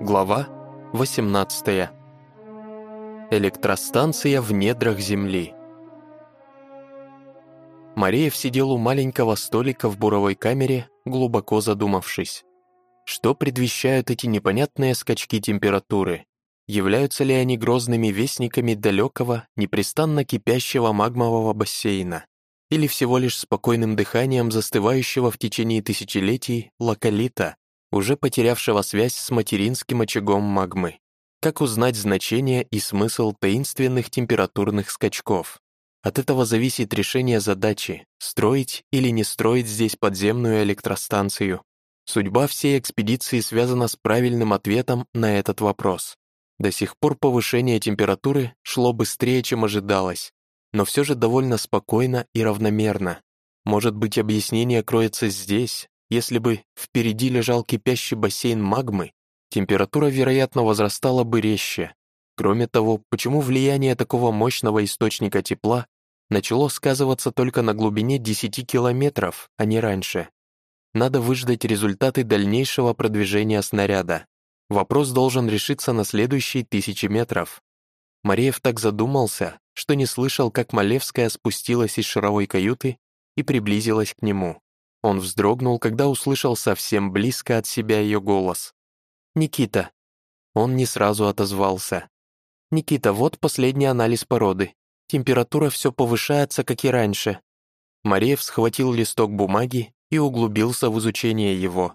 Глава 18. Электростанция в недрах Земли. Мареев сидел у маленького столика в буровой камере, глубоко задумавшись. Что предвещают эти непонятные скачки температуры? Являются ли они грозными вестниками далекого, непрестанно кипящего магмового бассейна? Или всего лишь спокойным дыханием застывающего в течение тысячелетий локалита, уже потерявшего связь с материнским очагом магмы. Как узнать значение и смысл таинственных температурных скачков? От этого зависит решение задачи — строить или не строить здесь подземную электростанцию. Судьба всей экспедиции связана с правильным ответом на этот вопрос. До сих пор повышение температуры шло быстрее, чем ожидалось, но все же довольно спокойно и равномерно. Может быть, объяснение кроется здесь, если бы впереди лежал кипящий бассейн магмы, температура, вероятно, возрастала бы резче. Кроме того, почему влияние такого мощного источника тепла начало сказываться только на глубине 10 километров, а не раньше? Надо выждать результаты дальнейшего продвижения снаряда. Вопрос должен решиться на следующие тысячи метров. Мареев так задумался, что не слышал, как Малевская спустилась из шаровой каюты и приблизилась к нему. Он вздрогнул, когда услышал совсем близко от себя ее голос. «Никита». Он не сразу отозвался. «Никита, вот последний анализ породы. Температура все повышается, как и раньше». Мареев схватил листок бумаги и углубился в изучение его.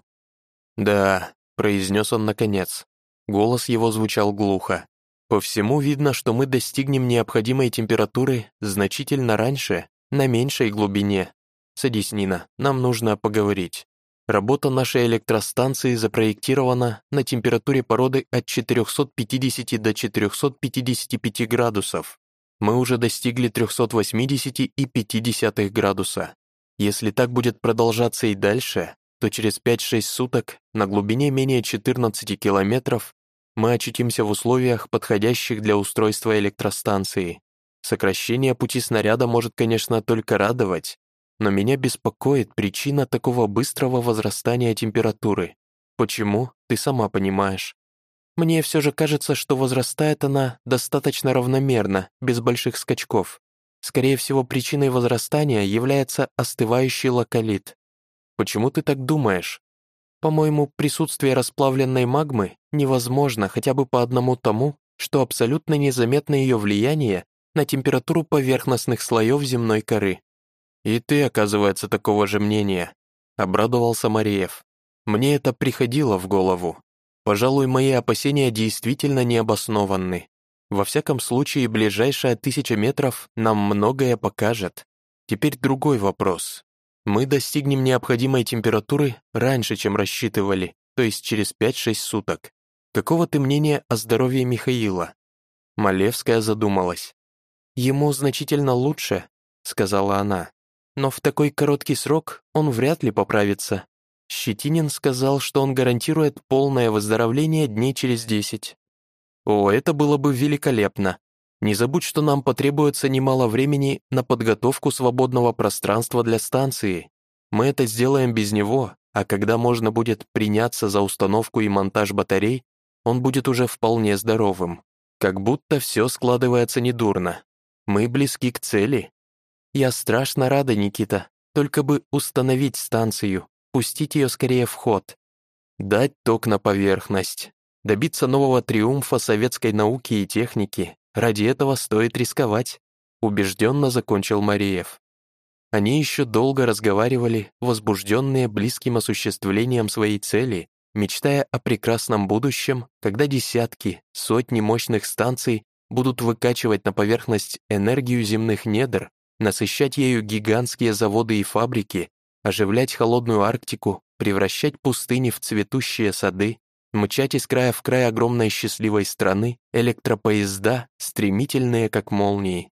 «Да», — произнес он наконец. Голос его звучал глухо. «По всему видно, что мы достигнем необходимой температуры значительно раньше, на меньшей глубине. Садись, Нина, нам нужно поговорить. Работа нашей электростанции запроектирована на температуре породы от 450 до 455 градусов. Мы уже достигли 380 и 50 градуса. Если так будет продолжаться и дальше, то через 5-6 суток на глубине менее 14 километров мы очутимся в условиях, подходящих для устройства электростанции. Сокращение пути снаряда может, конечно, только радовать, но меня беспокоит причина такого быстрого возрастания температуры. Почему, ты сама понимаешь. Мне все же кажется, что возрастает она достаточно равномерно, без больших скачков. Скорее всего, причиной возрастания является остывающий локалит. Почему ты так думаешь? По-моему, присутствие расплавленной магмы невозможно хотя бы по одному тому, что абсолютно незаметно ее влияние на температуру поверхностных слоев земной коры. «И ты, оказывается, такого же мнения», — обрадовался Мариев. «Мне это приходило в голову. Пожалуй, мои опасения действительно необоснованны. Во всяком случае, ближайшая тысяча метров нам многое покажет. Теперь другой вопрос. Мы достигнем необходимой температуры раньше, чем рассчитывали, то есть через 5-6 суток. Какого ты мнения о здоровье Михаила?» Малевская задумалась. «Ему значительно лучше», — сказала она но в такой короткий срок он вряд ли поправится. Щетинин сказал, что он гарантирует полное выздоровление дней через десять. О, это было бы великолепно. Не забудь, что нам потребуется немало времени на подготовку свободного пространства для станции. Мы это сделаем без него, а когда можно будет приняться за установку и монтаж батарей, он будет уже вполне здоровым. Как будто все складывается недурно. Мы близки к цели. «Я страшно рада, Никита. Только бы установить станцию, пустить ее скорее в ход. Дать ток на поверхность, добиться нового триумфа советской науки и техники. Ради этого стоит рисковать», — убежденно закончил Мариев. Они еще долго разговаривали, возбужденные близким осуществлением своей цели, мечтая о прекрасном будущем, когда десятки, сотни мощных станций будут выкачивать на поверхность энергию земных недр насыщать ею гигантские заводы и фабрики, оживлять холодную Арктику, превращать пустыни в цветущие сады, мчать из края в край огромной счастливой страны электропоезда, стремительные как молнии.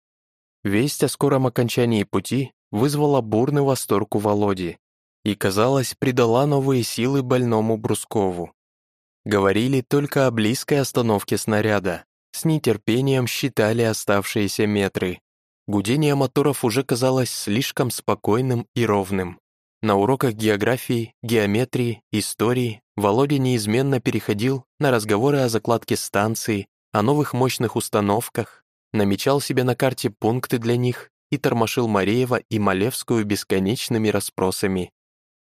Весть о скором окончании пути вызвала бурный восторг у Володи и, казалось, придала новые силы больному Брускову. Говорили только о близкой остановке снаряда, с нетерпением считали оставшиеся метры, Гудение моторов уже казалось слишком спокойным и ровным. На уроках географии, геометрии, истории Володя неизменно переходил на разговоры о закладке станции, о новых мощных установках, намечал себе на карте пункты для них и тормошил Мареева и Малевскую бесконечными расспросами.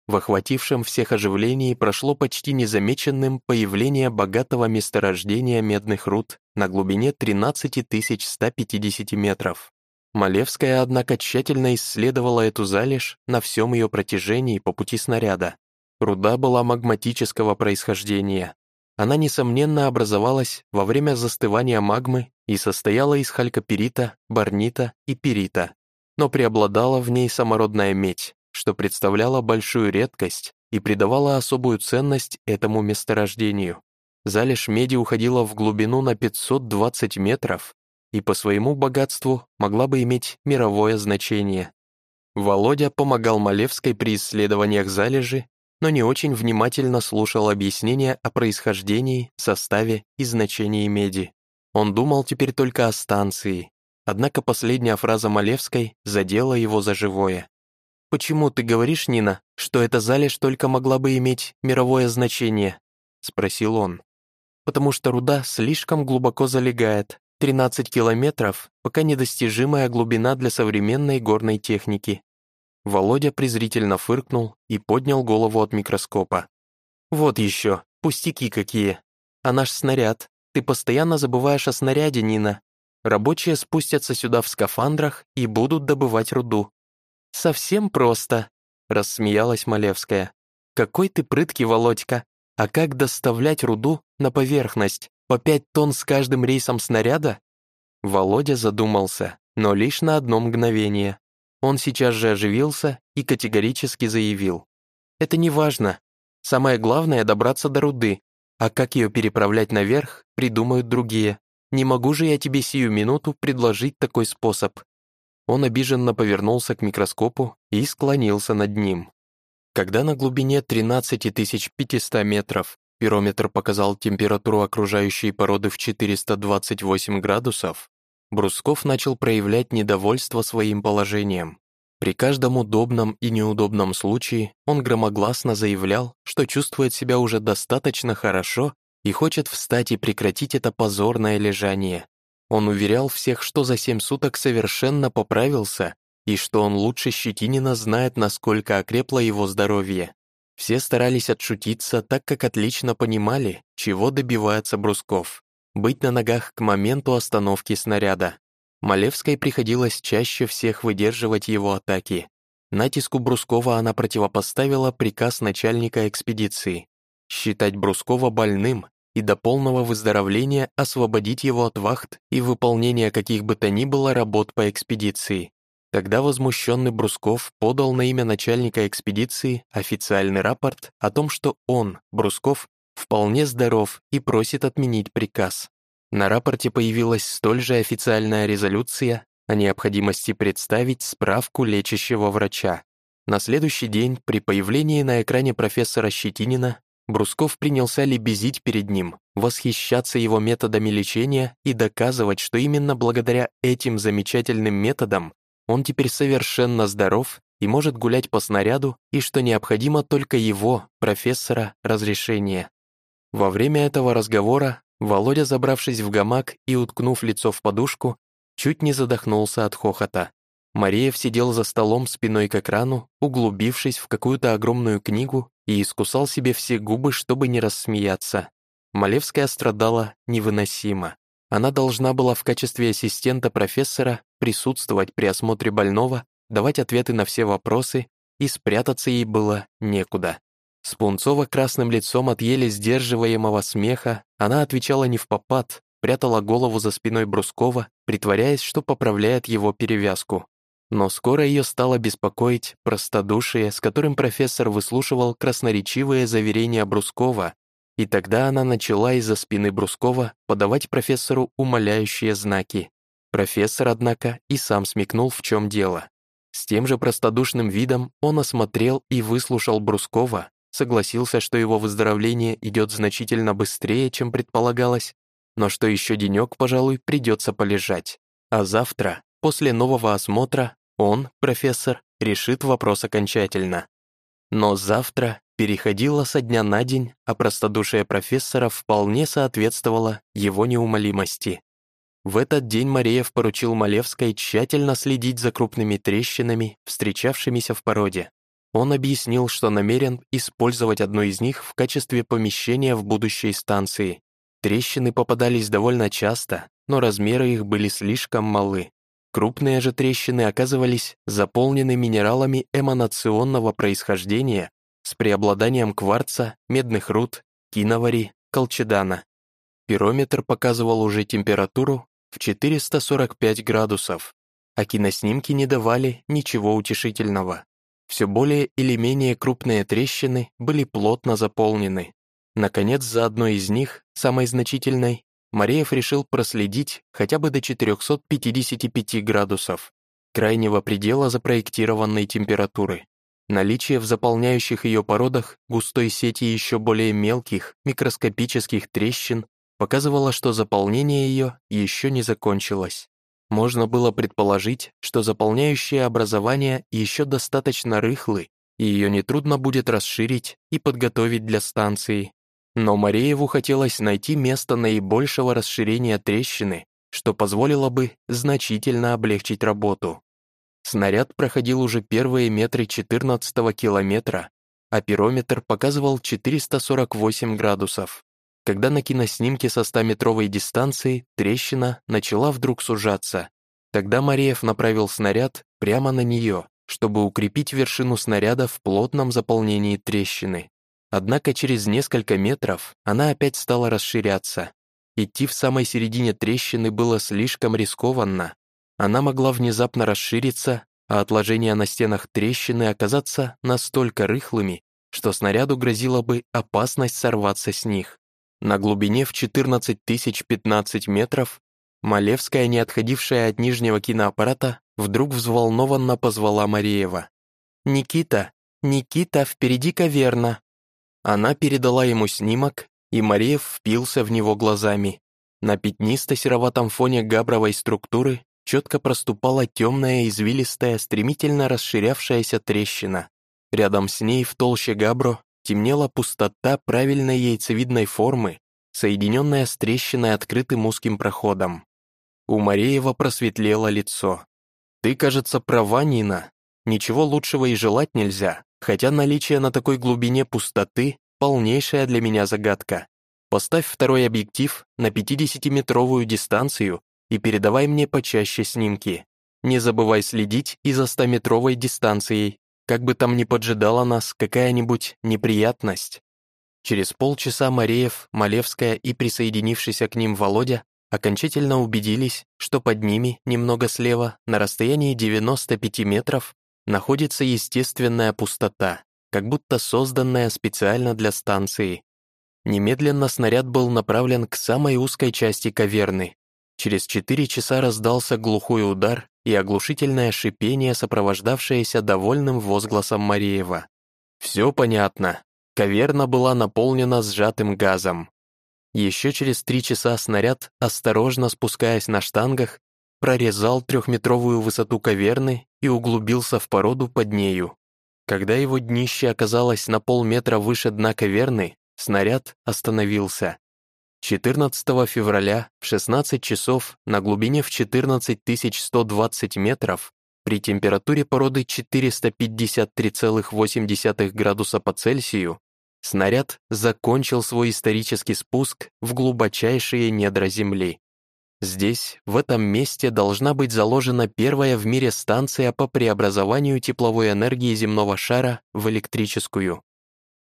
В охватившем всех оживлении прошло почти незамеченным появление богатого месторождения медных руд на глубине 13 150 метров. Малевская, однако, тщательно исследовала эту залежь на всем ее протяжении по пути снаряда. Руда была магматического происхождения. Она, несомненно, образовалась во время застывания магмы и состояла из халькоперита, барнита и перита, но преобладала в ней самородная медь, что представляло большую редкость и придавало особую ценность этому месторождению. Залежь меди уходила в глубину на 520 метров и по своему богатству могла бы иметь мировое значение. Володя помогал Малевской при исследованиях залежи, но не очень внимательно слушал объяснения о происхождении, составе и значении меди. Он думал теперь только о станции, однако последняя фраза Малевской задела его за живое. «Почему ты говоришь, Нина, что эта залежь только могла бы иметь мировое значение?» — спросил он. «Потому что руда слишком глубоко залегает, 13 километров — пока недостижимая глубина для современной горной техники. Володя презрительно фыркнул и поднял голову от микроскопа. «Вот еще, пустяки какие. А наш снаряд? Ты постоянно забываешь о снаряде, Нина. Рабочие спустятся сюда в скафандрах и будут добывать руду». «Совсем просто», — рассмеялась Малевская. «Какой ты прыткий, Володька. А как доставлять руду на поверхность? По пять тонн с каждым рейсом снаряда? Володя задумался, но лишь на одно мгновение. Он сейчас же оживился и категорически заявил. «Это не важно. Самое главное — добраться до руды, а как ее переправлять наверх, придумают другие. Не могу же я тебе сию минуту предложить такой способ». Он обиженно повернулся к микроскопу и склонился над ним. Когда на глубине 13500 метров Пирометр показал температуру окружающей породы в 428 градусов. Брусков начал проявлять недовольство своим положением. При каждом удобном и неудобном случае он громогласно заявлял, что чувствует себя уже достаточно хорошо и хочет встать и прекратить это позорное лежание. Он уверял всех, что за семь суток совершенно поправился и что он лучше Щетинина знает, насколько окрепло его здоровье. Все старались отшутиться, так как отлично понимали, чего добивается Брусков. Быть на ногах к моменту остановки снаряда. Малевской приходилось чаще всех выдерживать его атаки. Натиску Брускова она противопоставила приказ начальника экспедиции считать Брускова больным и до полного выздоровления освободить его от вахт и выполнения каких бы то ни было работ по экспедиции. Тогда возмущенный Брусков подал на имя начальника экспедиции официальный рапорт о том, что он, Брусков, вполне здоров и просит отменить приказ. На рапорте появилась столь же официальная резолюция о необходимости представить справку лечащего врача. На следующий день, при появлении на экране профессора Щетинина, Брусков принялся лебезить перед ним, восхищаться его методами лечения и доказывать, что именно благодаря этим замечательным методам он теперь совершенно здоров и может гулять по снаряду, и что необходимо только его, профессора, разрешение. Во время этого разговора Володя, забравшись в гамак и уткнув лицо в подушку, чуть не задохнулся от хохота. Мареев сидел за столом спиной к экрану, углубившись в какую-то огромную книгу и искусал себе все губы, чтобы не рассмеяться. Малевская страдала невыносимо. Она должна была в качестве ассистента профессора присутствовать при осмотре больного, давать ответы на все вопросы, и спрятаться ей было некуда. С пунцово-красным лицом от еле сдерживаемого смеха она отвечала не в попад, прятала голову за спиной Брускова, притворяясь, что поправляет его перевязку. Но скоро ее стало беспокоить простодушие, с которым профессор выслушивал красноречивые заверения Брускова и тогда она начала из-за спины Брускова подавать профессору умоляющие знаки. Профессор, однако, и сам смекнул, в чем дело. С тем же простодушным видом он осмотрел и выслушал Брускова, согласился, что его выздоровление идет значительно быстрее, чем предполагалось, но что еще денек, пожалуй, придется полежать. А завтра, после нового осмотра, он, профессор, решит вопрос окончательно. Но завтра переходило со дня на день, а простодушие профессора вполне соответствовало его неумолимости. В этот день Мареев поручил Малевской тщательно следить за крупными трещинами, встречавшимися в породе. Он объяснил, что намерен использовать одну из них в качестве помещения в будущей станции. Трещины попадались довольно часто, но размеры их были слишком малы. Крупные же трещины оказывались заполнены минералами эманационного происхождения с преобладанием кварца, медных руд, киновари, колчедана. Пирометр показывал уже температуру в 445 градусов, а киноснимки не давали ничего утешительного. Все более или менее крупные трещины были плотно заполнены. Наконец, за одной из них, самой значительной, Мареев решил проследить хотя бы до 455 градусов, крайнего предела запроектированной температуры. Наличие в заполняющих ее породах густой сети еще более мелких, микроскопических трещин показывало, что заполнение ее еще не закончилось. Можно было предположить, что заполняющие образования еще достаточно рыхлы, и ее нетрудно будет расширить и подготовить для станции. Но Марееву хотелось найти место наибольшего расширения трещины, что позволило бы значительно облегчить работу. Снаряд проходил уже первые метры 14 километра, а пирометр показывал 448 градусов когда на киноснимке со 100-метровой дистанции трещина начала вдруг сужаться. Тогда Мареев направил снаряд прямо на нее, чтобы укрепить вершину снаряда в плотном заполнении трещины. Однако через несколько метров она опять стала расширяться. Идти в самой середине трещины было слишком рискованно. Она могла внезапно расшириться, а отложения на стенах трещины оказаться настолько рыхлыми, что снаряду грозила бы опасность сорваться с них. На глубине в 14 тысяч 15 метров Малевская, не отходившая от нижнего киноаппарата, вдруг взволнованно позвала Мареева. «Никита! Никита, впереди каверна!» Она передала ему снимок, и Мареев впился в него глазами. На пятнисто-сероватом фоне габровой структуры четко проступала темная извилистая, стремительно расширявшаяся трещина. Рядом с ней в толще габро темнела пустота правильной яйцевидной формы, соединенная с трещиной открытым узким проходом. У Мареева просветлело лицо. «Ты, кажется, права, Нина. Ничего лучшего и желать нельзя, хотя наличие на такой глубине пустоты — полнейшая для меня загадка. Поставь второй объектив на 50-метровую дистанцию и передавай мне почаще снимки. Не забывай следить и за 100-метровой дистанцией, как бы там ни поджидала нас какая-нибудь неприятность. Через полчаса Мареев, Малевская и присоединившийся к ним Володя окончательно убедились, что под ними, немного слева, на расстоянии 95 метров, находится естественная пустота, как будто созданная специально для станции. Немедленно снаряд был направлен к самой узкой части каверны. Через четыре часа раздался глухой удар, и оглушительное шипение, сопровождавшееся довольным возгласом Мареева. «Все понятно. Каверна была наполнена сжатым газом. Еще через три часа снаряд, осторожно спускаясь на штангах, прорезал трехметровую высоту каверны и углубился в породу под нею. Когда его днище оказалось на полметра выше дна каверны, снаряд остановился. 14 февраля в 16 часов на глубине в 14120 метров при температуре породы 453,8 градуса по Цельсию снаряд закончил свой исторический спуск в глубочайшие недра Земли. Здесь, в этом месте, должна быть заложена первая в мире станция по преобразованию тепловой энергии земного шара в электрическую.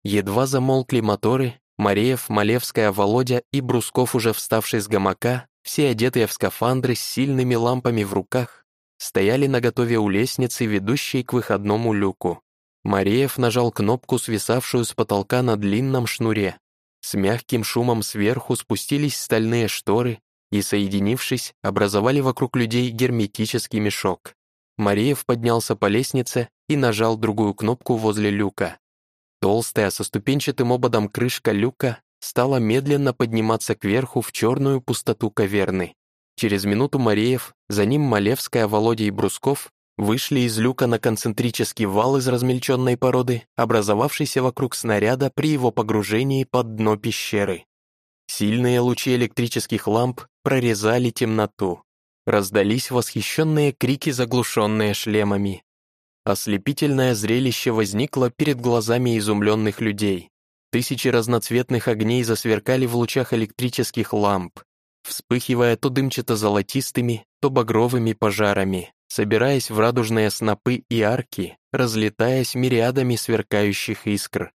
Едва замолкли моторы, Мареев, Малевская, Володя и Брусков, уже вставший с гамака, все одетые в скафандры с сильными лампами в руках, стояли наготове у лестницы, ведущей к выходному люку. Мареев нажал кнопку, свисавшую с потолка на длинном шнуре. С мягким шумом сверху спустились стальные шторы и, соединившись, образовали вокруг людей герметический мешок. Мареев поднялся по лестнице и нажал другую кнопку возле люка. Толстая со ступенчатым ободом крышка люка стала медленно подниматься кверху в черную пустоту каверны. Через минуту Мареев, за ним Малевская, Володя и Брусков вышли из люка на концентрический вал из размельченной породы, образовавшийся вокруг снаряда при его погружении под дно пещеры. Сильные лучи электрических ламп прорезали темноту. Раздались восхищенные крики, заглушенные шлемами. Ослепительное зрелище возникло перед глазами изумленных людей. Тысячи разноцветных огней засверкали в лучах электрических ламп, вспыхивая то дымчато-золотистыми, то багровыми пожарами, собираясь в радужные снопы и арки, разлетаясь мириадами сверкающих искр.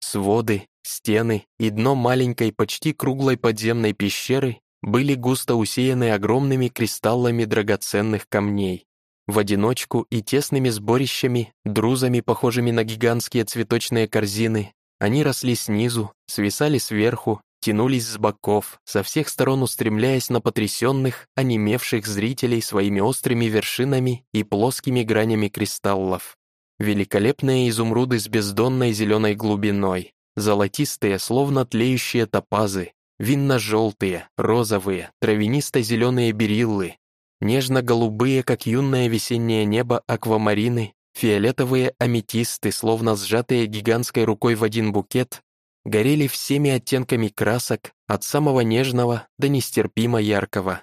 Своды, стены и дно маленькой, почти круглой подземной пещеры были густо усеяны огромными кристаллами драгоценных камней. В одиночку и тесными сборищами, друзами, похожими на гигантские цветочные корзины, они росли снизу, свисали сверху, тянулись с боков, со всех сторон устремляясь на потрясенных, онемевших зрителей своими острыми вершинами и плоскими гранями кристаллов. Великолепные изумруды с бездонной зеленой глубиной, золотистые, словно тлеющие топазы, винно-желтые, розовые, травянисто-зеленые бериллы, нежно-голубые, как юное весеннее небо, аквамарины, фиолетовые аметисты, словно сжатые гигантской рукой в один букет, горели всеми оттенками красок, от самого нежного до нестерпимо яркого.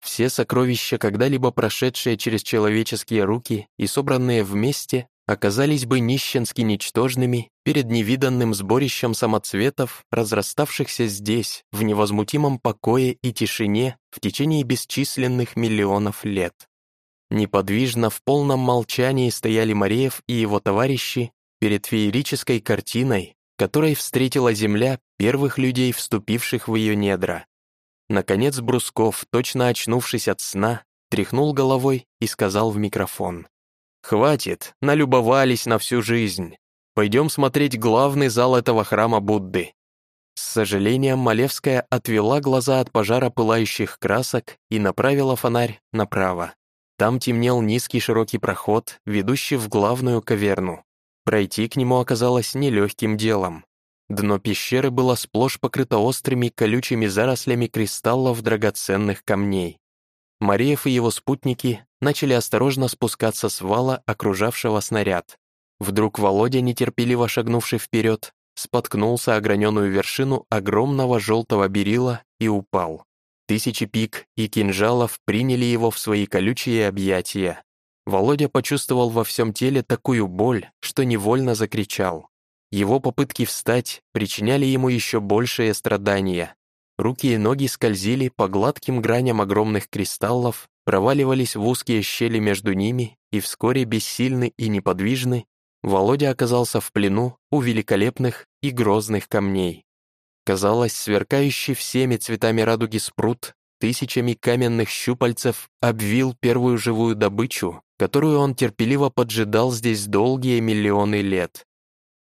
Все сокровища, когда-либо прошедшие через человеческие руки и собранные вместе, оказались бы нищенски ничтожными перед невиданным сборищем самоцветов, разраставшихся здесь, в невозмутимом покое и тишине в течение бесчисленных миллионов лет. Неподвижно в полном молчании стояли Мареев и его товарищи перед феерической картиной, которой встретила Земля первых людей, вступивших в ее недра. Наконец Брусков, точно очнувшись от сна, тряхнул головой и сказал в микрофон. «Хватит, налюбовались на всю жизнь. Пойдем смотреть главный зал этого храма Будды». С сожалением Малевская отвела глаза от пожара пылающих красок и направила фонарь направо. Там темнел низкий широкий проход, ведущий в главную каверну. Пройти к нему оказалось нелегким делом. Дно пещеры было сплошь покрыто острыми колючими зарослями кристаллов драгоценных камней. Мариев и его спутники начали осторожно спускаться с вала, окружавшего снаряд. Вдруг Володя, нетерпеливо шагнувший вперед, споткнулся о граненую вершину огромного желтого берила и упал. Тысячи пик и кинжалов приняли его в свои колючие объятия. Володя почувствовал во всем теле такую боль, что невольно закричал. Его попытки встать причиняли ему еще большее страдания. Руки и ноги скользили по гладким граням огромных кристаллов, проваливались в узкие щели между ними, и вскоре бессильный и неподвижный, Володя оказался в плену у великолепных и грозных камней. Казалось, сверкающий всеми цветами радуги спрут тысячами каменных щупальцев обвил первую живую добычу, которую он терпеливо поджидал здесь долгие миллионы лет.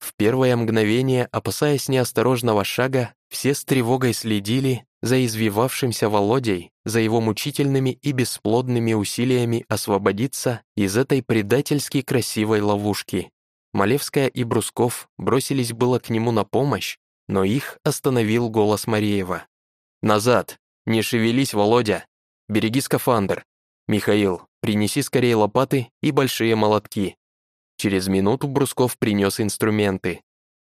В первое мгновение, опасаясь неосторожного шага, все с тревогой следили за извивавшимся Володей, за его мучительными и бесплодными усилиями освободиться из этой предательски красивой ловушки. Малевская и Брусков бросились было к нему на помощь, но их остановил голос Мареева. «Назад! Не шевелись, Володя! Береги скафандр! Михаил, принеси скорее лопаты и большие молотки. Через минуту Брусков принес инструменты.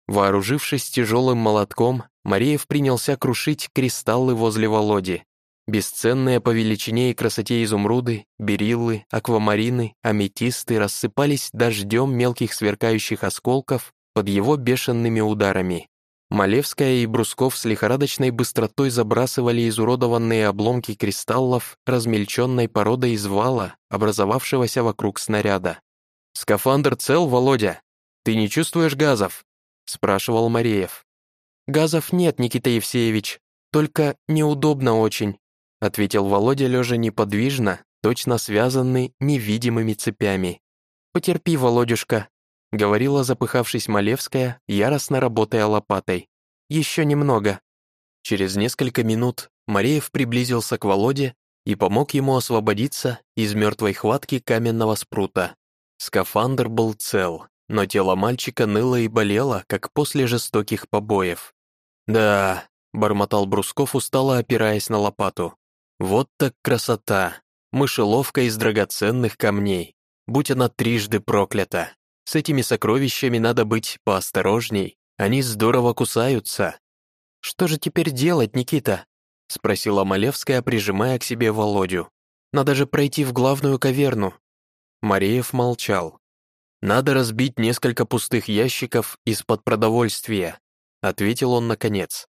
Вооружившись тяжелым молотком, Мареев принялся крушить кристаллы возле Володи. Бесценные по величине и красоте изумруды, бериллы, аквамарины, аметисты рассыпались дождем мелких сверкающих осколков под его бешеными ударами. Малевская и Брусков с лихорадочной быстротой забрасывали изуродованные обломки кристаллов размельченной породой из вала, образовавшегося вокруг снаряда. «Скафандр цел, Володя? Ты не чувствуешь газов?» — спрашивал Мареев. «Газов нет, Никита Евсеевич, только неудобно очень», — ответил Володя, лежа неподвижно, точно связанный невидимыми цепями. «Потерпи, Володюшка, говорила запыхавшись Малевская, яростно работая лопатой. «Еще немного». Через несколько минут Мареев приблизился к Володе и помог ему освободиться из мертвой хватки каменного спрута. Скафандр был цел, но тело мальчика ныло и болело, как после жестоких побоев. «Да», — бормотал Брусков, устало опираясь на лопату. «Вот так красота! Мышеловка из драгоценных камней. будь она трижды проклята. С этими сокровищами надо быть поосторожней, они здорово кусаются». «Что же теперь делать, Никита?» — спросила Малевская, прижимая к себе Володю. «Надо же пройти в главную каверну». Мареев молчал. «Надо разбить несколько пустых ящиков из-под продовольствия», — ответил он наконец.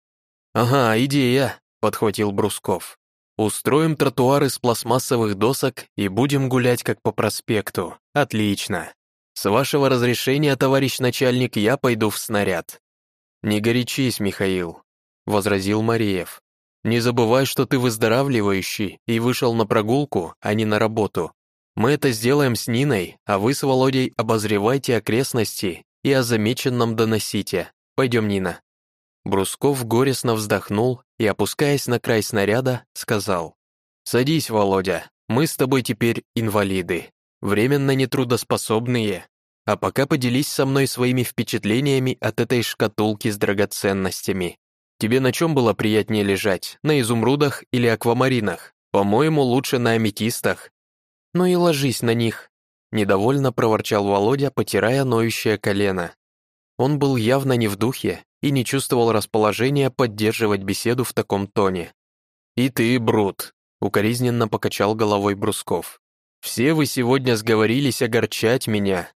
«Ага, идея», — подхватил Брусков. «Устроим тротуар из пластмассовых досок и будем гулять как по проспекту. Отлично. С вашего разрешения, товарищ начальник, я пойду в снаряд». «Не горячись, Михаил», — возразил Мариев. «Не забывай, что ты выздоравливающий и вышел на прогулку, а не на работу. Мы это сделаем с Ниной, а вы с Володей обозревайте окрестности и о замеченном доносите. Пойдем, Нина». Брусков горестно вздохнул и, опускаясь на край снаряда, сказал, «Садись, Володя, мы с тобой теперь инвалиды, временно нетрудоспособные, а пока поделись со мной своими впечатлениями от этой шкатулки с драгоценностями. Тебе на чем было приятнее лежать, на изумрудах или аквамаринах? По-моему, лучше на аметистах». «Ну и ложись на них», — недовольно проворчал Володя, потирая ноющее колено. Он был явно не в духе и не чувствовал расположения поддерживать беседу в таком тоне. «И ты, Брут», — укоризненно покачал головой Брусков. «Все вы сегодня сговорились огорчать меня».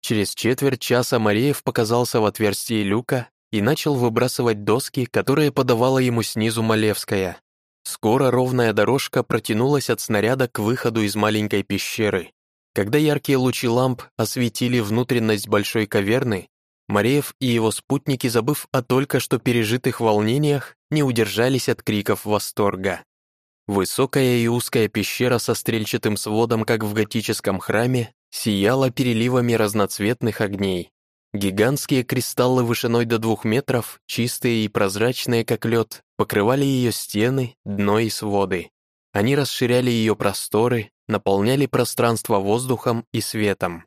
Через четверть часа Мареев показался в отверстии люка и начал выбрасывать доски, которые подавала ему снизу Малевская. Скоро ровная дорожка протянулась от снаряда к выходу из маленькой пещеры. Когда яркие лучи ламп осветили внутренность большой каверны, Мареев и его спутники, забыв о только что пережитых волнениях, не удержались от криков восторга. Высокая и узкая пещера со стрельчатым сводом, как в готическом храме, сияла переливами разноцветных огней. Гигантские кристаллы вышиной до двух метров, чистые и прозрачные, как лед, покрывали ее стены, дно и своды. Они расширяли ее просторы, наполняли пространство воздухом и светом.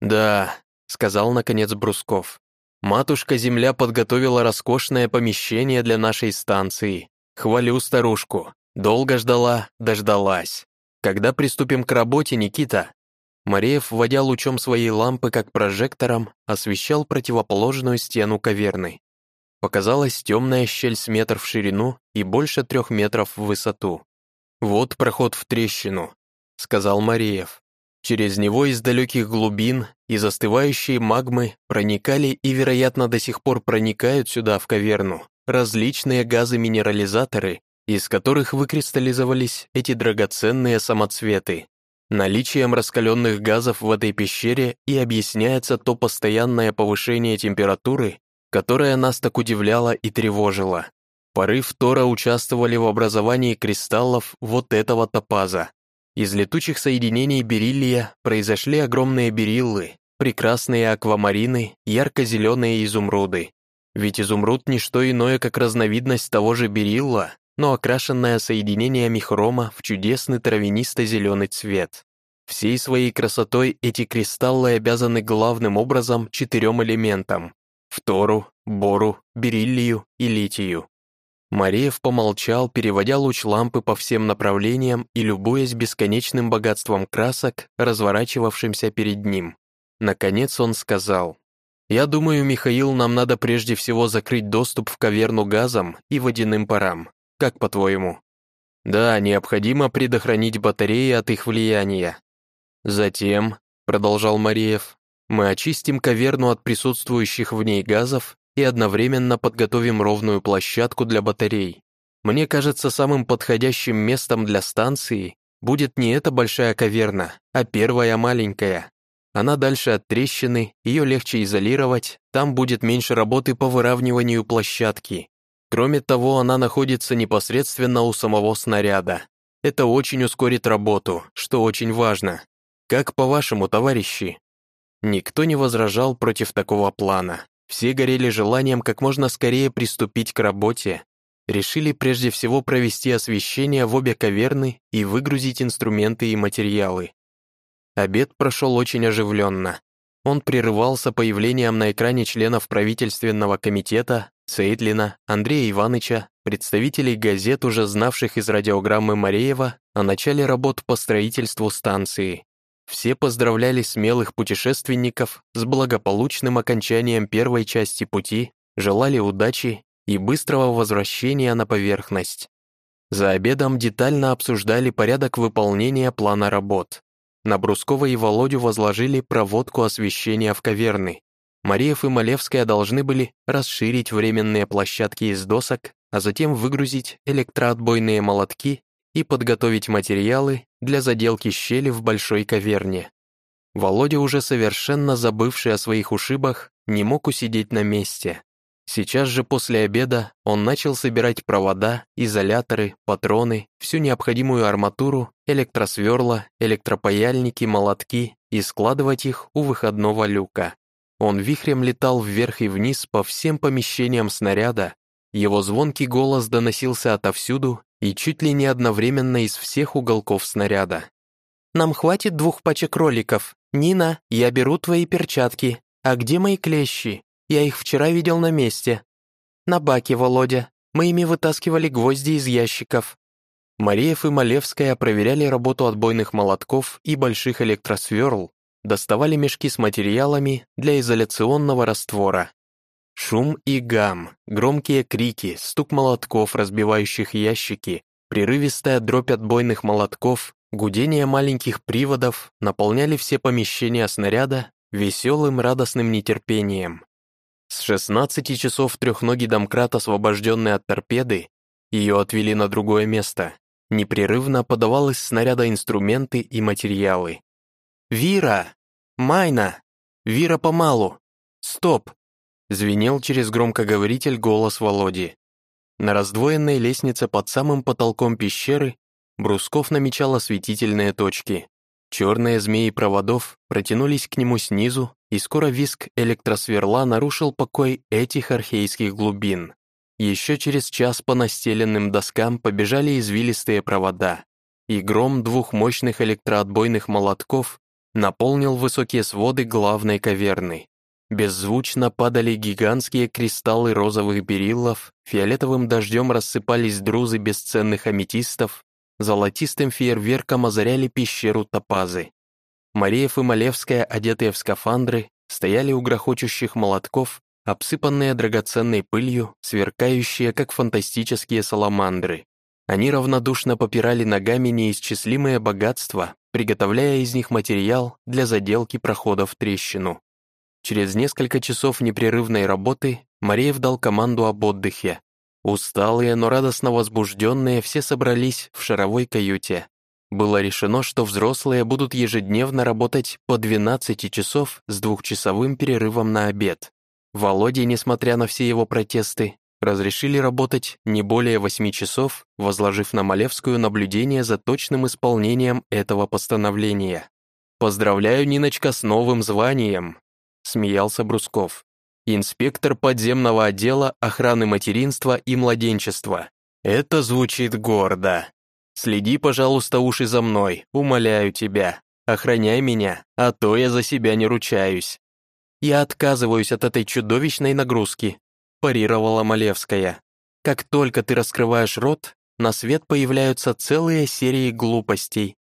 Да, — сказал, наконец, Брусков. «Матушка-Земля подготовила роскошное помещение для нашей станции. Хвалю старушку. Долго ждала, дождалась. Когда приступим к работе, Никита?» Мареев, вводя лучом своей лампы как прожектором, освещал противоположную стену каверны. Показалась темная щель с метр в ширину и больше трех метров в высоту. «Вот проход в трещину», — сказал Мареев. Через него из далеких глубин и застывающие магмы проникали и, вероятно, до сих пор проникают сюда, в каверну, различные газы-минерализаторы, из которых выкристаллизовались эти драгоценные самоцветы. Наличием раскаленных газов в этой пещере и объясняется то постоянное повышение температуры, которое нас так удивляло и тревожило. Порыв Тора участвовали в образовании кристаллов вот этого топаза, из летучих соединений бериллия произошли огромные бериллы, прекрасные аквамарины, ярко-зеленые изумруды. Ведь изумруд – не что иное, как разновидность того же берилла, но окрашенное соединениями хрома в чудесный травянисто-зеленый цвет. Всей своей красотой эти кристаллы обязаны главным образом четырем элементам – фтору, бору, бериллию и литию. Мареев помолчал, переводя луч лампы по всем направлениям и любуясь бесконечным богатством красок, разворачивавшимся перед ним. Наконец он сказал, «Я думаю, Михаил, нам надо прежде всего закрыть доступ в каверну газом и водяным парам. Как по-твоему?» «Да, необходимо предохранить батареи от их влияния». «Затем», — продолжал Мареев, «мы очистим каверну от присутствующих в ней газов и одновременно подготовим ровную площадку для батарей. Мне кажется, самым подходящим местом для станции будет не эта большая каверна, а первая маленькая. Она дальше от трещины, ее легче изолировать, там будет меньше работы по выравниванию площадки. Кроме того, она находится непосредственно у самого снаряда. Это очень ускорит работу, что очень важно. Как по-вашему, товарищи? Никто не возражал против такого плана. Все горели желанием как можно скорее приступить к работе. Решили прежде всего провести освещение в обе каверны и выгрузить инструменты и материалы. Обед прошел очень оживленно. Он прерывался появлением на экране членов правительственного комитета, Цейтлина, Андрея Иваныча, представителей газет, уже знавших из радиограммы Мареева о начале работ по строительству станции. Все поздравляли смелых путешественников с благополучным окончанием первой части пути, желали удачи и быстрого возвращения на поверхность. За обедом детально обсуждали порядок выполнения плана работ. На Брускова и Володю возложили проводку освещения в каверны. Мариев и Малевская должны были расширить временные площадки из досок, а затем выгрузить электроотбойные молотки и подготовить материалы для заделки щели в большой каверне. Володя, уже совершенно забывший о своих ушибах, не мог усидеть на месте. Сейчас же после обеда он начал собирать провода, изоляторы, патроны, всю необходимую арматуру, электросверла, электропаяльники, молотки и складывать их у выходного люка. Он вихрем летал вверх и вниз по всем помещениям снаряда, его звонкий голос доносился отовсюду и чуть ли не одновременно из всех уголков снаряда. «Нам хватит двух пачек роликов. Нина, я беру твои перчатки. А где мои клещи?» Я их вчера видел на месте. На баке, Володя. Мы ими вытаскивали гвозди из ящиков. Мареев и Малевская проверяли работу отбойных молотков и больших электросверл, доставали мешки с материалами для изоляционного раствора. Шум и гам, громкие крики, стук молотков, разбивающих ящики, прерывистая дробь отбойных молотков, гудение маленьких приводов наполняли все помещения снаряда веселым радостным нетерпением. С 16 часов трехногий домкрат, освобожденный от торпеды, ее отвели на другое место, непрерывно подавал снаряда инструменты и материалы. «Вира! Майна! Вира помалу! Стоп!» Звенел через громкоговоритель голос Володи. На раздвоенной лестнице под самым потолком пещеры Брусков намечал осветительные точки. Черные змеи проводов протянулись к нему снизу, и скоро виск электросверла нарушил покой этих архейских глубин. Еще через час по настеленным доскам побежали извилистые провода, и гром двух мощных электроотбойных молотков наполнил высокие своды главной каверны. Беззвучно падали гигантские кристаллы розовых бериллов, фиолетовым дождем рассыпались друзы бесценных аметистов, золотистым фейерверком озаряли пещеру топазы. Мариев и Малевская, одетые в скафандры, стояли у грохочущих молотков, обсыпанные драгоценной пылью, сверкающие, как фантастические саламандры. Они равнодушно попирали ногами неисчислимое богатство, приготовляя из них материал для заделки прохода в трещину. Через несколько часов непрерывной работы Мареев дал команду об отдыхе, Усталые, но радостно возбужденные, все собрались в шаровой каюте. Было решено, что взрослые будут ежедневно работать по 12 часов с двухчасовым перерывом на обед. Володе, несмотря на все его протесты, разрешили работать не более 8 часов, возложив на Малевскую наблюдение за точным исполнением этого постановления. «Поздравляю, Ниночка, с новым званием!» — смеялся Брусков инспектор подземного отдела охраны материнства и младенчества. Это звучит гордо. Следи, пожалуйста, уши за мной, умоляю тебя. Охраняй меня, а то я за себя не ручаюсь. Я отказываюсь от этой чудовищной нагрузки, парировала Малевская. Как только ты раскрываешь рот, на свет появляются целые серии глупостей.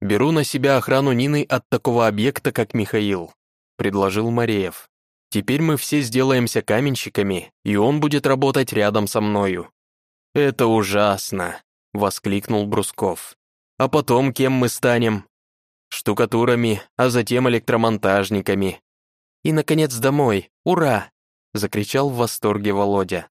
Беру на себя охрану Нины от такого объекта, как Михаил, предложил Мареев. Теперь мы все сделаемся каменщиками, и он будет работать рядом со мною». «Это ужасно», — воскликнул Брусков. «А потом кем мы станем?» «Штукатурами, а затем электромонтажниками». «И, наконец, домой! Ура!» — закричал в восторге Володя.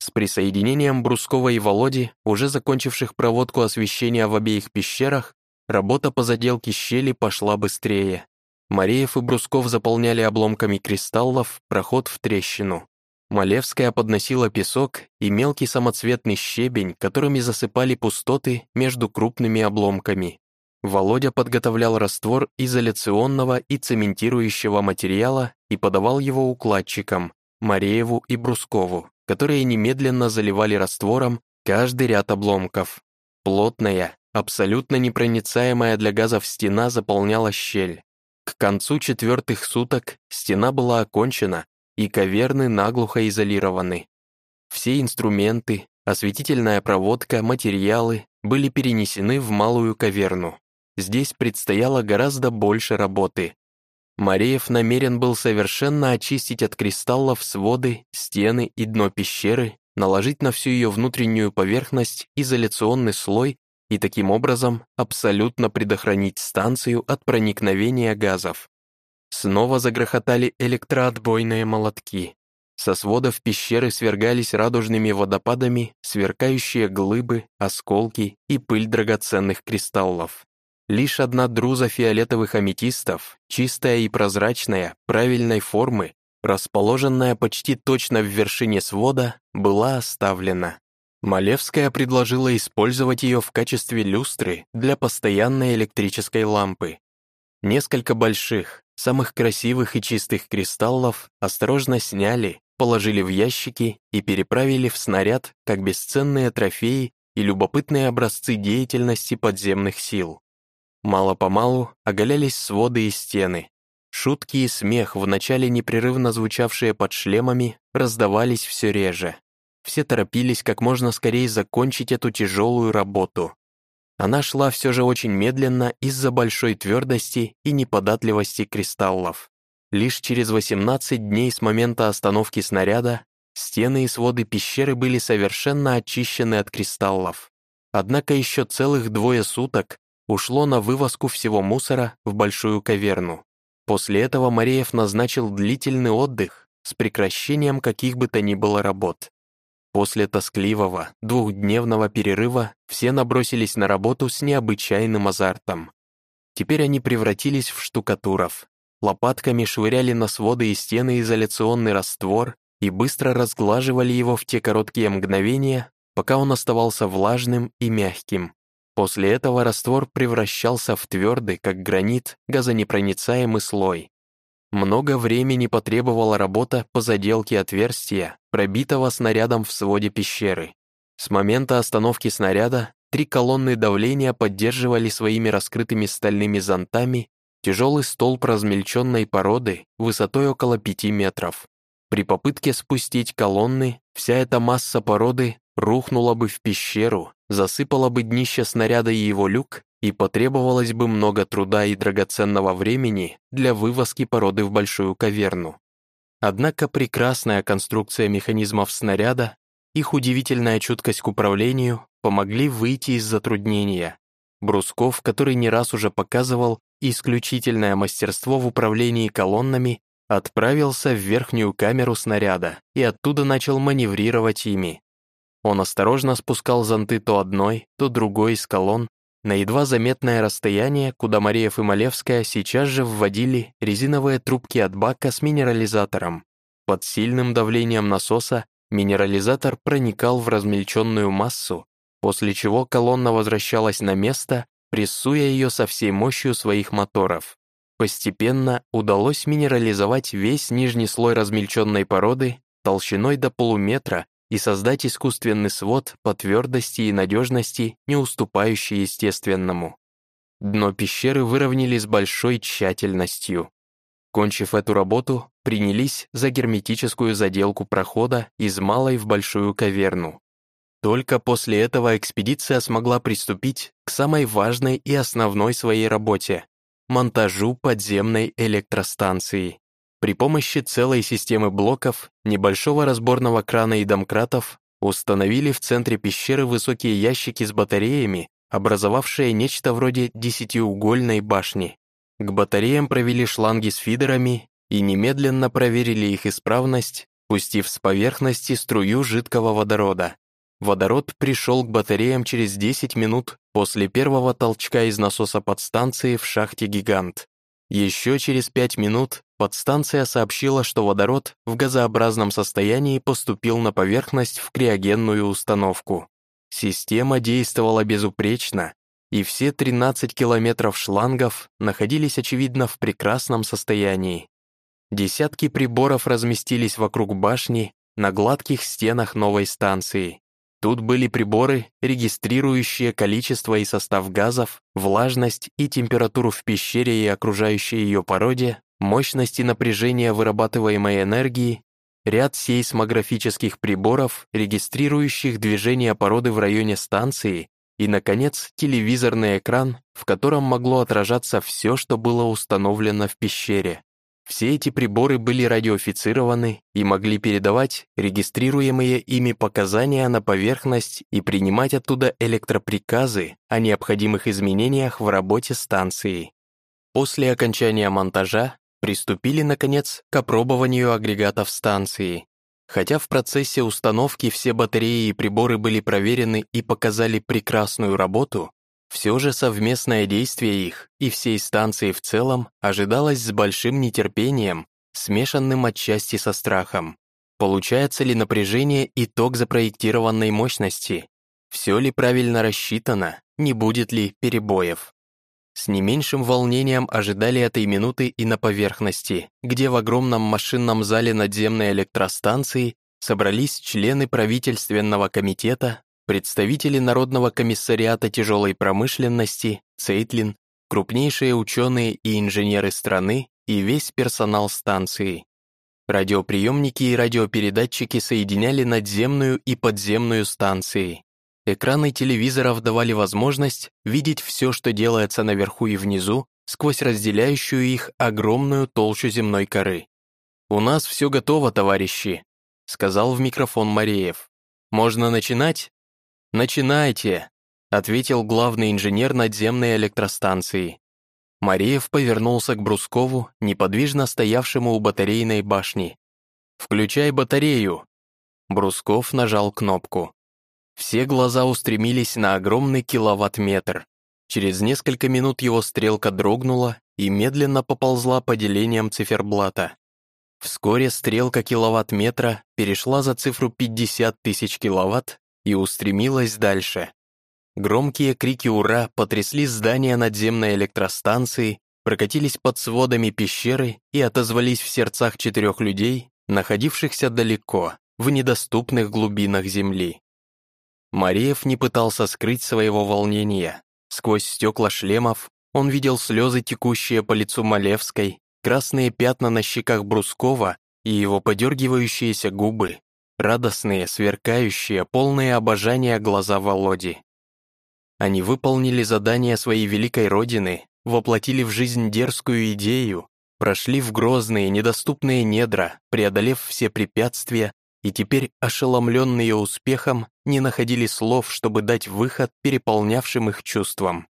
С присоединением Брускова и Володи, уже закончивших проводку освещения в обеих пещерах, работа по заделке щели пошла быстрее. Мареев и Брусков заполняли обломками кристаллов проход в трещину. Малевская подносила песок и мелкий самоцветный щебень, которыми засыпали пустоты между крупными обломками. Володя подготовлял раствор изоляционного и цементирующего материала и подавал его укладчикам, Марееву и Брускову, которые немедленно заливали раствором каждый ряд обломков. Плотная, абсолютно непроницаемая для газов стена заполняла щель. К концу четвертых суток стена была окончена, и каверны наглухо изолированы. Все инструменты, осветительная проводка, материалы были перенесены в малую каверну. здесь предстояло гораздо больше работы. Мареев намерен был совершенно очистить от кристаллов своды, стены и дно пещеры, наложить на всю ее внутреннюю поверхность изоляционный слой и таким образом абсолютно предохранить станцию от проникновения газов. Снова загрохотали электроотбойные молотки. Со сводов пещеры свергались радужными водопадами сверкающие глыбы, осколки и пыль драгоценных кристаллов. Лишь одна друза фиолетовых аметистов, чистая и прозрачная, правильной формы, расположенная почти точно в вершине свода, была оставлена. Малевская предложила использовать ее в качестве люстры для постоянной электрической лампы. Несколько больших, самых красивых и чистых кристаллов осторожно сняли, положили в ящики и переправили в снаряд как бесценные трофеи и любопытные образцы деятельности подземных сил. Мало-помалу оголялись своды и стены. Шутки и смех, вначале непрерывно звучавшие под шлемами, раздавались все реже. Все торопились как можно скорее закончить эту тяжелую работу. Она шла все же очень медленно из-за большой твердости и неподатливости кристаллов. Лишь через 18 дней с момента остановки снаряда стены и своды пещеры были совершенно очищены от кристаллов. Однако еще целых двое суток ушло на вывозку всего мусора в большую каверну. После этого Мареев назначил длительный отдых с прекращением каких бы то ни было работ. После тоскливого, двухдневного перерыва все набросились на работу с необычайным азартом. Теперь они превратились в штукатуров. Лопатками швыряли на своды и стены изоляционный раствор и быстро разглаживали его в те короткие мгновения, пока он оставался влажным и мягким. После этого раствор превращался в твердый, как гранит, газонепроницаемый слой. Много времени потребовала работа по заделке отверстия, пробитого снарядом в своде пещеры. С момента остановки снаряда три колонны давления поддерживали своими раскрытыми стальными зонтами тяжелый столб размельченной породы высотой около 5 метров. При попытке спустить колонны вся эта масса породы рухнула бы в пещеру, засыпала бы днище снаряда и его люк, и потребовалось бы много труда и драгоценного времени для вывозки породы в большую каверну. Однако прекрасная конструкция механизмов снаряда, их удивительная чуткость к управлению помогли выйти из затруднения. Брусков, который не раз уже показывал исключительное мастерство в управлении колоннами, отправился в верхнюю камеру снаряда и оттуда начал маневрировать ими. Он осторожно спускал зонты то одной, то другой из колонн, на едва заметное расстояние, куда Мареев и Малевская сейчас же вводили резиновые трубки от бака с минерализатором. Под сильным давлением насоса минерализатор проникал в размельченную массу, после чего колонна возвращалась на место, прессуя ее со всей мощью своих моторов. Постепенно удалось минерализовать весь нижний слой размельченной породы толщиной до полуметра и создать искусственный свод по твердости и надежности, не уступающий естественному. Дно пещеры выровняли с большой тщательностью. Кончив эту работу, принялись за герметическую заделку прохода из малой в большую каверну. Только после этого экспедиция смогла приступить к самой важной и основной своей работе – монтажу подземной электростанции. При помощи целой системы блоков, небольшого разборного крана и домкратов установили в центре пещеры высокие ящики с батареями, образовавшие нечто вроде десятиугольной башни. К батареям провели шланги с фидерами и немедленно проверили их исправность, пустив с поверхности струю жидкого водорода. Водород пришел к батареям через 10 минут после первого толчка из насоса подстанции в шахте «Гигант». Еще через 5 минут подстанция сообщила, что водород в газообразном состоянии поступил на поверхность в криогенную установку. Система действовала безупречно, и все 13 километров шлангов находились, очевидно, в прекрасном состоянии. Десятки приборов разместились вокруг башни на гладких стенах новой станции. Тут были приборы, регистрирующие количество и состав газов, влажность и температуру в пещере и окружающей ее породе, мощность и напряжение вырабатываемой энергии, ряд сейсмографических приборов, регистрирующих движение породы в районе станции и, наконец, телевизорный экран, в котором могло отражаться все, что было установлено в пещере. Все эти приборы были радиофицированы и могли передавать регистрируемые ими показания на поверхность и принимать оттуда электроприказы о необходимых изменениях в работе станции. После окончания монтажа приступили, наконец, к опробованию агрегатов станции. Хотя в процессе установки все батареи и приборы были проверены и показали прекрасную работу, все же совместное действие их и всей станции в целом ожидалось с большим нетерпением, смешанным отчасти со страхом. Получается ли напряжение итог запроектированной мощности? Все ли правильно рассчитано? Не будет ли перебоев? С не меньшим волнением ожидали этой минуты и на поверхности, где в огромном машинном зале надземной электростанции собрались члены правительственного комитета представители Народного комиссариата тяжелой промышленности, Цейтлин, крупнейшие ученые и инженеры страны и весь персонал станции. Радиоприемники и радиопередатчики соединяли надземную и подземную станции. Экраны телевизоров давали возможность видеть все, что делается наверху и внизу, сквозь разделяющую их огромную толщу земной коры. «У нас все готово, товарищи», — сказал в микрофон Мареев. «Можно начинать?» «Начинайте», — ответил главный инженер надземной электростанции. Мареев повернулся к Брускову, неподвижно стоявшему у батарейной башни. «Включай батарею!» Брусков нажал кнопку. Все глаза устремились на огромный киловатт-метр. Через несколько минут его стрелка дрогнула и медленно поползла по делениям циферблата. Вскоре стрелка киловатт-метра перешла за цифру 50 тысяч киловатт и устремилась дальше. Громкие крики «Ура!» потрясли здание надземной электростанции, прокатились под сводами пещеры и отозвались в сердцах четырех людей, находившихся далеко, в недоступных глубинах земли. Мариев не пытался скрыть своего волнения. Сквозь стекла шлемов он видел слезы, текущие по лицу Малевской, красные пятна на щеках Брускова и его подергивающиеся губы, радостные, сверкающие, полные обожания глаза Володи. Они выполнили задание своей великой родины, воплотили в жизнь дерзкую идею, прошли в грозные, недоступные недра, преодолев все препятствия, и теперь, ошеломленные успехом, не находили слов, чтобы дать выход переполнявшим их чувствам.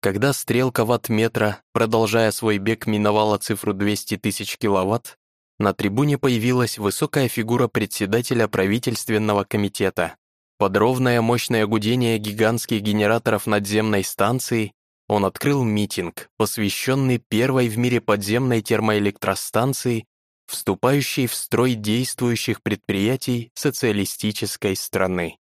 Когда стрелка ватт-метра, продолжая свой бег, миновала цифру 200 тысяч киловатт, на трибуне появилась высокая фигура председателя правительственного комитета. Под ровное мощное гудение гигантских генераторов надземной станции он открыл митинг, посвященный первой в мире подземной термоэлектростанции, вступающей в строй действующих предприятий социалистической страны.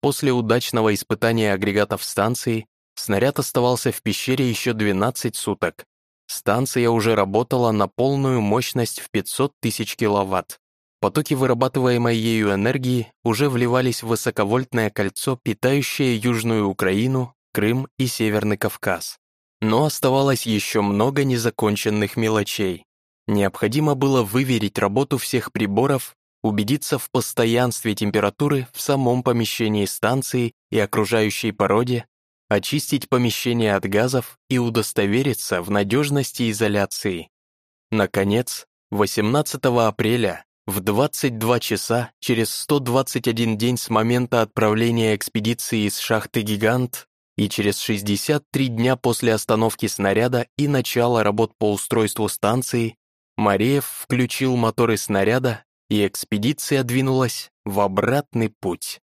После удачного испытания агрегатов станции Снаряд оставался в пещере еще 12 суток. Станция уже работала на полную мощность в 500 тысяч киловатт. Потоки вырабатываемой ею энергии уже вливались в высоковольтное кольцо, питающее Южную Украину, Крым и Северный Кавказ. Но оставалось еще много незаконченных мелочей. Необходимо было выверить работу всех приборов, убедиться в постоянстве температуры в самом помещении станции и окружающей породе, очистить помещение от газов и удостовериться в надежности изоляции. Наконец, 18 апреля в 22 часа через 121 день с момента отправления экспедиции из шахты «Гигант» и через 63 дня после остановки снаряда и начала работ по устройству станции, Мареев включил моторы снаряда, и экспедиция двинулась в обратный путь.